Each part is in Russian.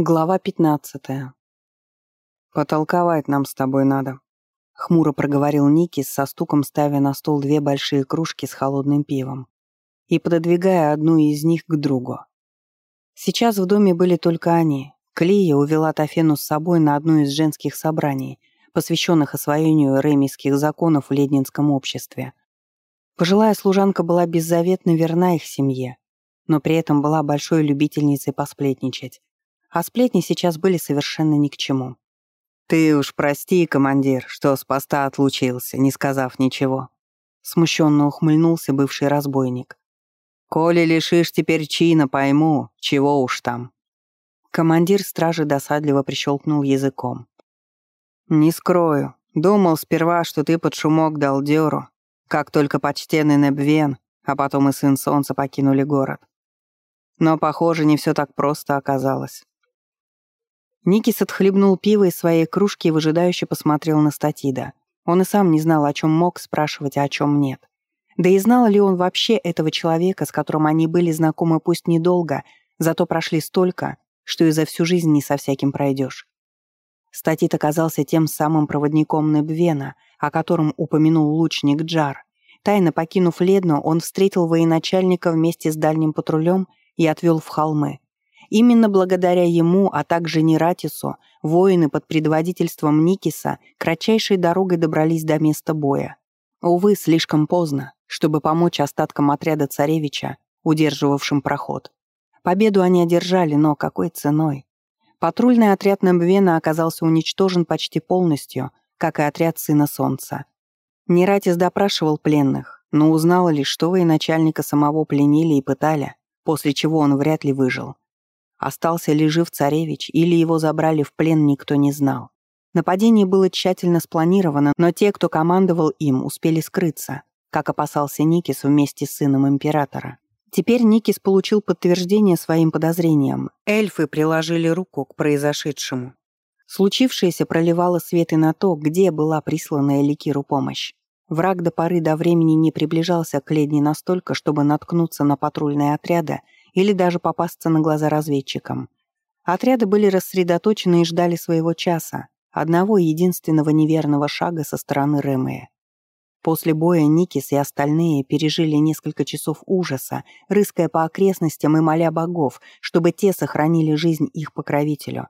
Глава пятнадцатая. «Потолковать нам с тобой надо», — хмуро проговорил Никис, со стуком ставя на стол две большие кружки с холодным пивом и пододвигая одну из них к другу. Сейчас в доме были только они. Клия увела Тафену с собой на одно из женских собраний, посвященных освоению ремийских законов в Леднинском обществе. Пожилая служанка была беззаветно верна их семье, но при этом была большой любительницей посплетничать а сплетни сейчас были совершенно ни к чему. «Ты уж прости, командир, что с поста отлучился, не сказав ничего», смущенно ухмыльнулся бывший разбойник. «Коли лишишь теперь чина, пойму, чего уж там». Командир стражи досадливо прищелкнул языком. «Не скрою. Думал сперва, что ты под шумок дал дёру, как только почтенный Небвен, а потом и сын солнца покинули город. Но, похоже, не все так просто оказалось. Никис отхлебнул пиво из своей кружки и выжидающе посмотрел на Статида. Он и сам не знал, о чем мог спрашивать, а о чем нет. Да и знал ли он вообще этого человека, с которым они были знакомы пусть недолго, зато прошли столько, что и за всю жизнь не со всяким пройдешь. Статит оказался тем самым проводником Небвена, о котором упомянул лучник Джар. Тайно покинув Ледно, он встретил военачальника вместе с дальним патрулем и отвел в холмы. Именно благодаря ему, а также Нератису, воины под предводительством Никиса кратчайшей дорогой добрались до места боя. Увы, слишком поздно, чтобы помочь остаткам отряда царевича, удерживавшим проход. Победу они одержали, но какой ценой? Патрульный отряд Нембвена оказался уничтожен почти полностью, как и отряд Сына Солнца. Нератис допрашивал пленных, но узнал лишь, что военачальника самого пленили и пытали, после чего он вряд ли выжил. Остался ли жив царевич или его забрали в плен, никто не знал. Нападение было тщательно спланировано, но те, кто командовал им, успели скрыться, как опасался Никис вместе с сыном императора. Теперь Никис получил подтверждение своим подозрениям. Эльфы приложили руку к произошедшему. Случившееся проливало свет и на то, где была прислана Эликиру помощь. Враг до поры до времени не приближался к Ледне настолько, чтобы наткнуться на патрульные отряды или даже попасться на глаза разведчикам. Отряды были рассредоточены и ждали своего часа, одного единственного неверного шага со стороны Ремея. После боя Никис и остальные пережили несколько часов ужаса, рыская по окрестностям и моля богов, чтобы те сохранили жизнь их покровителю,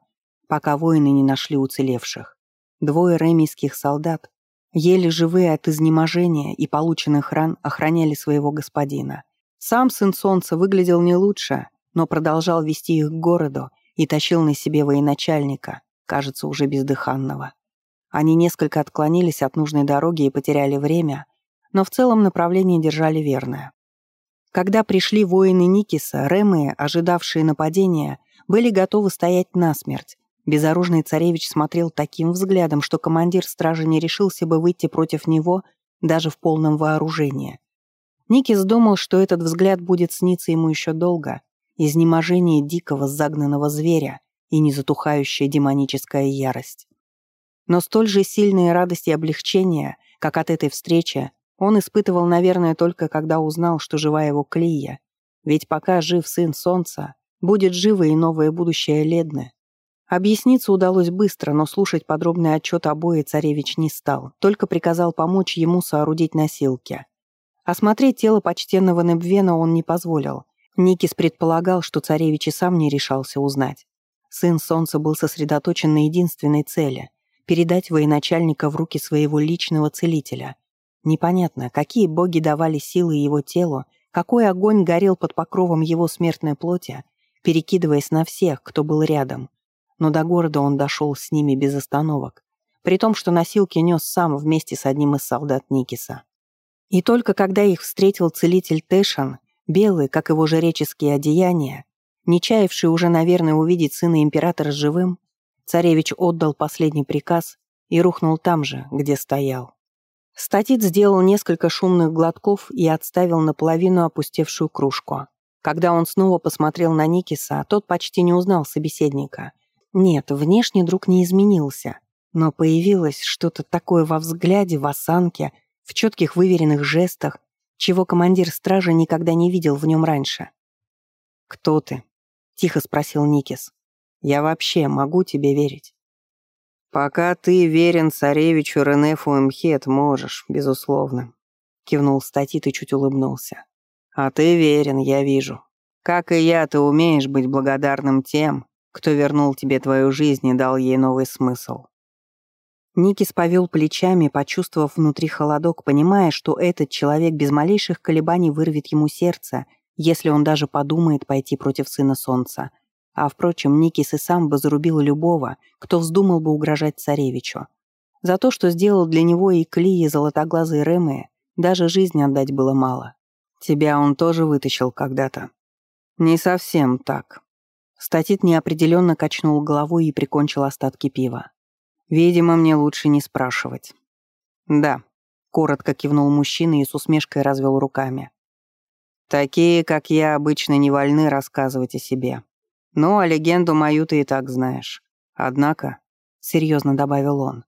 пока воины не нашли уцелевших. Двое ремийских солдат, еле живые от изнеможения и полученных ран, охраняли своего господина. Сам сын солнца выглядел не лучше, но продолжал вести их к городу и тащил на себе военачальника, кажется, уже бездыханного. Они несколько отклонились от нужной дороги и потеряли время, но в целом направление держали верное. Когда пришли воины Никиса, Ремы, ожидавшие нападения, были готовы стоять насмерть. Безоружный царевич смотрел таким взглядом, что командир стражи не решился бы выйти против него даже в полном вооружении. Никис думал, что этот взгляд будет сниться ему еще долго, изнеможение дикого загнанного зверя и незатухающая демоническая ярость. Но столь же сильные радость и облегчение, как от этой встречи, он испытывал, наверное, только когда узнал, что жива его Клия. Ведь пока жив сын солнца, будет живо и новое будущее Ледны. Объясниться удалось быстро, но слушать подробный отчет о бое царевич не стал, только приказал помочь ему соорудить носилки. Осмотреть тело почтенного Небвена он не позволил. Никис предполагал, что царевич и сам не решался узнать. Сын Солнца был сосредоточен на единственной цели — передать военачальника в руки своего личного целителя. Непонятно, какие боги давали силы его телу, какой огонь горел под покровом его смертной плоти, перекидываясь на всех, кто был рядом. Но до города он дошел с ними без остановок, при том, что носилки нес сам вместе с одним из солдат Никиса. И только когда их встретил целитель Тэшан, белый, как его жреческие одеяния, не чаявший уже, наверное, увидеть сына императора живым, царевич отдал последний приказ и рухнул там же, где стоял. Статит сделал несколько шумных глотков и отставил наполовину опустевшую кружку. Когда он снова посмотрел на Никиса, тот почти не узнал собеседника. Нет, внешне друг не изменился, но появилось что-то такое во взгляде, в осанке — в четких выверенных жестах, чего командир стражи никогда не видел в нем раньше. «Кто ты?» — тихо спросил Никис. Я вообще могу тебе верить?» «Пока ты верен царевичу Ренефу Мхет, можешь, безусловно», — кивнул статит и чуть улыбнулся. «А ты верен, я вижу. Как и я, ты умеешь быть благодарным тем, кто вернул тебе твою жизнь и дал ей новый смысл». Никис повел плечами, почувствовав внутри холодок, понимая, что этот человек без малейших колебаний вырвет ему сердце, если он даже подумает пойти против сына солнца. А, впрочем, Никис и сам бы зарубил любого, кто вздумал бы угрожать царевичу. За то, что сделал для него и Кли, и золотоглазые Рэмы, даже жизни отдать было мало. Тебя он тоже вытащил когда-то. Не совсем так. Статит неопределенно качнул головой и прикончил остатки пива. Видимо, мне лучше не спрашивать. Да, коротко кивнул мужчина и с усмешкой развел руками. Такие, как я, обычно не вольны рассказывать о себе. Ну, а легенду мою ты и так знаешь. Однако, серьезно добавил он,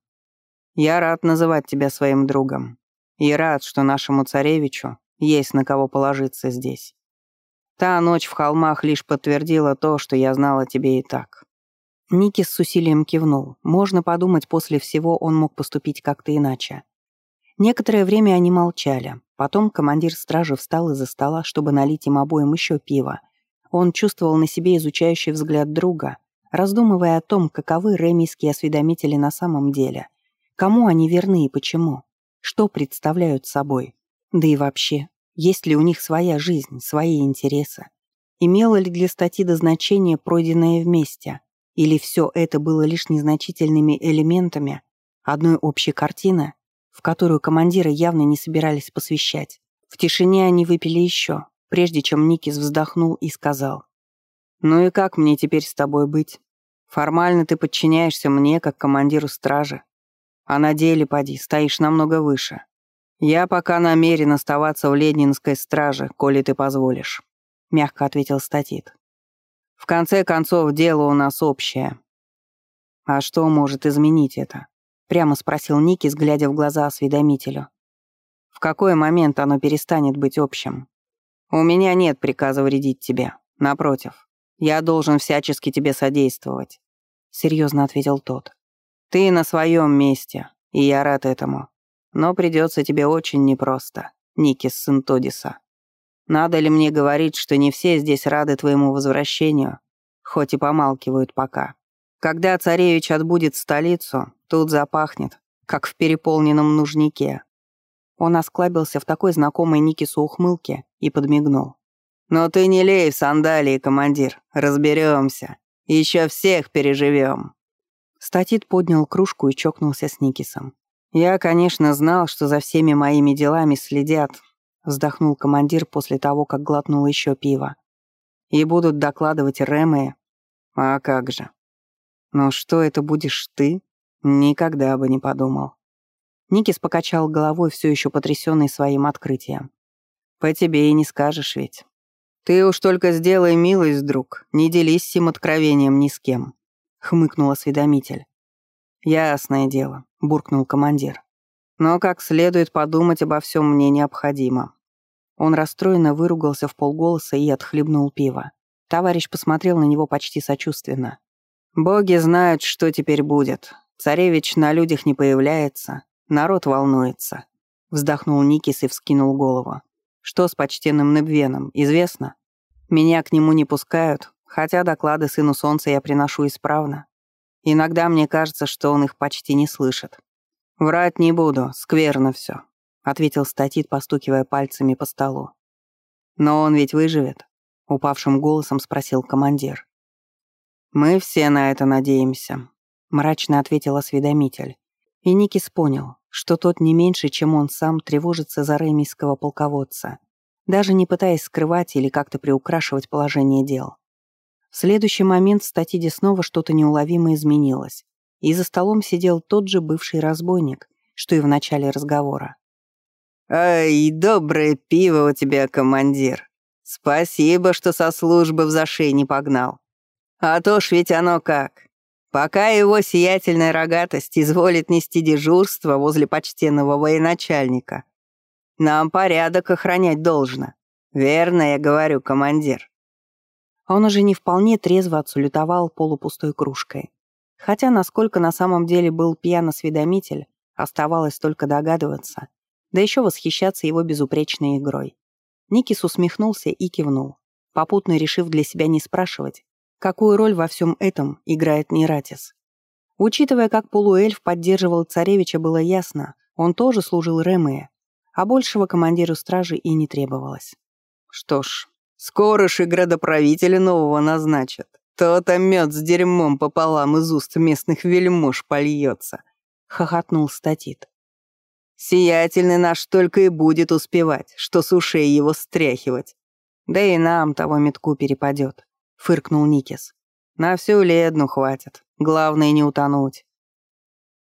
я рад называть тебя своим другом. И рад, что нашему царевичу есть на кого положиться здесь. Та ночь в холмах лишь подтвердила то, что я знал о тебе и так. Ники с усилием кивнул. Можно подумать, после всего он мог поступить как-то иначе. Некоторое время они молчали. Потом командир стражи встал из-за стола, чтобы налить им обоим еще пиво. Он чувствовал на себе изучающий взгляд друга, раздумывая о том, каковы ремийские осведомители на самом деле. Кому они верны и почему? Что представляют собой? Да и вообще, есть ли у них своя жизнь, свои интересы? Имело ли для статьи до пройденное вместе? Или все это было лишь незначительными элементами одной общей картины, в которую командиры явно не собирались посвящать? В тишине они выпили еще, прежде чем Никис вздохнул и сказал. «Ну и как мне теперь с тобой быть? Формально ты подчиняешься мне, как командиру стражи. А на деле, поди, стоишь намного выше. Я пока намерен оставаться в Ленинской страже, коли ты позволишь», — мягко ответил Статит. В конце концов, дело у нас общее. А что может изменить это? Прямо спросил Никис, глядя в глаза осведомителю. В какой момент оно перестанет быть общим? У меня нет приказа вредить тебе. Напротив, я должен всячески тебе содействовать. Серьезно ответил тот. Ты на своем месте, и я рад этому. Но придется тебе очень непросто, Никис сын Тодиса. Надо ли мне говорить, что не все здесь рады твоему возвращению, хоть и помалкивают пока. Когда царевич отбудет столицу, тут запахнет, как в переполненном нужнике». Он осклабился в такой знакомой Никису ухмылке и подмигнул. «Но ты не лей в сандалии, командир, разберемся. Еще всех переживем». Статит поднял кружку и чокнулся с Никисом. «Я, конечно, знал, что за всеми моими делами следят, вздохнул командир после того, как глотнул еще пиво. «И будут докладывать Рэмы. А как же? Но что это будешь ты? Никогда бы не подумал». Никис покачал головой, все еще потрясенный своим открытием. «По тебе и не скажешь ведь. Ты уж только сделай милость, друг, не делись сим откровением ни с кем», — хмыкнул осведомитель. «Ясное дело», — буркнул командир. Но как следует подумать обо всем мне необходимо. Он расстроенно выругался в полголоса и отхлебнул пиво. Товарищ посмотрел на него почти сочувственно. «Боги знают, что теперь будет. Царевич на людях не появляется. Народ волнуется». Вздохнул Никис и вскинул голову. «Что с почтенным Небвеном, известно? Меня к нему не пускают, хотя доклады сыну солнца я приношу исправно. Иногда мне кажется, что он их почти не слышит. «Врать не буду, скверно все», — ответил Статит, постукивая пальцами по столу. «Но он ведь выживет?» — упавшим голосом спросил командир. «Мы все на это надеемся», — мрачно ответил осведомитель. И Никис понял, что тот не меньше, чем он сам, тревожится за ремийского полководца, даже не пытаясь скрывать или как-то приукрашивать положение дел. В следующий момент в статиде снова что-то неуловимо изменилось и за столом сидел тот же бывший разбойник, что и в начале разговора. «Ай, доброе пиво у тебя, командир. Спасибо, что со службы в зашей не погнал. А то ж ведь оно как. Пока его сиятельная рогатость изволит нести дежурство возле почтенного военачальника, нам порядок охранять должно. Верно я говорю, командир». он уже не вполне трезво отсулютовал полупустой кружкой. Хотя насколько на самом деле был пьян осведомитель, оставалось только догадываться, да еще восхищаться его безупречной игрой. Никис усмехнулся и кивнул, попутно решив для себя не спрашивать, какую роль во всем этом играет Нератис. Учитывая, как полуэльф поддерживал царевича, было ясно, он тоже служил Ремее, а большего командиру стражи и не требовалось. Что ж, скоро ж и градоправителя нового назначат. То-то мед с дерьмом пополам из уст местных вельмож польется, — хохотнул статит. Сиятельный наш только и будет успевать, что с ушей его стряхивать. Да и нам того метку перепадет, — фыркнул Никис. На всю ледну хватит, главное не утонуть.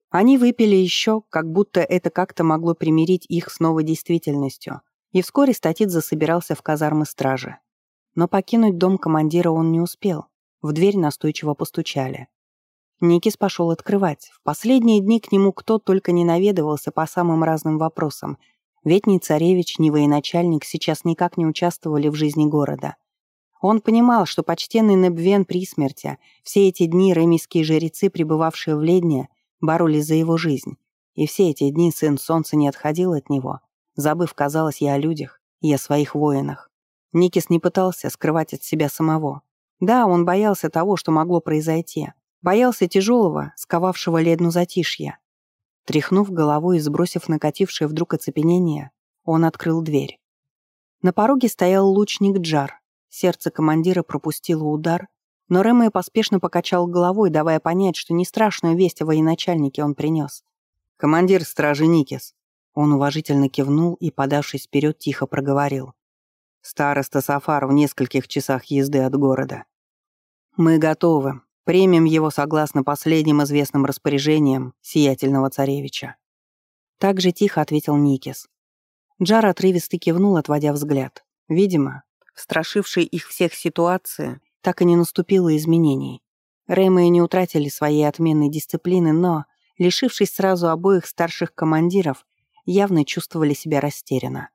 Они выпили еще, как будто это как-то могло примирить их с новой действительностью, и вскоре статит засобирался в казармы стражи. Но покинуть дом командира он не успел. В дверь настойчиво постучали. Никис пошел открывать. В последние дни к нему кто только не наведывался по самым разным вопросам, ведь ни царевич, ни военачальник сейчас никак не участвовали в жизни города. Он понимал, что почтенный Небвен при смерти, все эти дни ремийские жрецы, пребывавшие в Ледне, боролись за его жизнь. И все эти дни сын солнца не отходил от него, забыв, казалось, и о людях, и о своих воинах. Никис не пытался скрывать от себя самого. Да, он боялся того, что могло произойти. Боялся тяжелого, сковавшего ледну затишья. Тряхнув головой и сбросив накатившее вдруг оцепенение, он открыл дверь. На пороге стоял лучник Джар. Сердце командира пропустило удар, но Рэмэ поспешно покачал головой, давая понять, что не страшную весть о военачальнике он принес. «Командир стражи Никис». Он уважительно кивнул и, подавшись вперед, тихо проговорил. «Староста Сафар в нескольких часах езды от города. Мы готовы. Примем его согласно последним известным распоряжениям сиятельного царевича». Так же тихо ответил Никис. Джар отрывисто кивнул, отводя взгляд. Видимо, в страшившей их всех ситуации так и не наступило изменений. Реймы не утратили своей отменной дисциплины, но, лишившись сразу обоих старших командиров, явно чувствовали себя растерянно.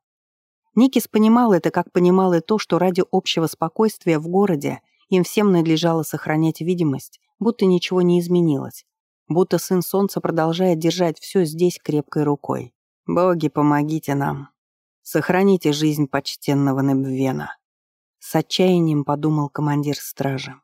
Никис понимал это, как понимал и то, что ради общего спокойствия в городе им всем надлежало сохранять видимость, будто ничего не изменилось, будто сын солнца продолжает держать все здесь крепкой рукой. «Боги, помогите нам. Сохраните жизнь почтенного Небвена». С отчаянием подумал командир стражи.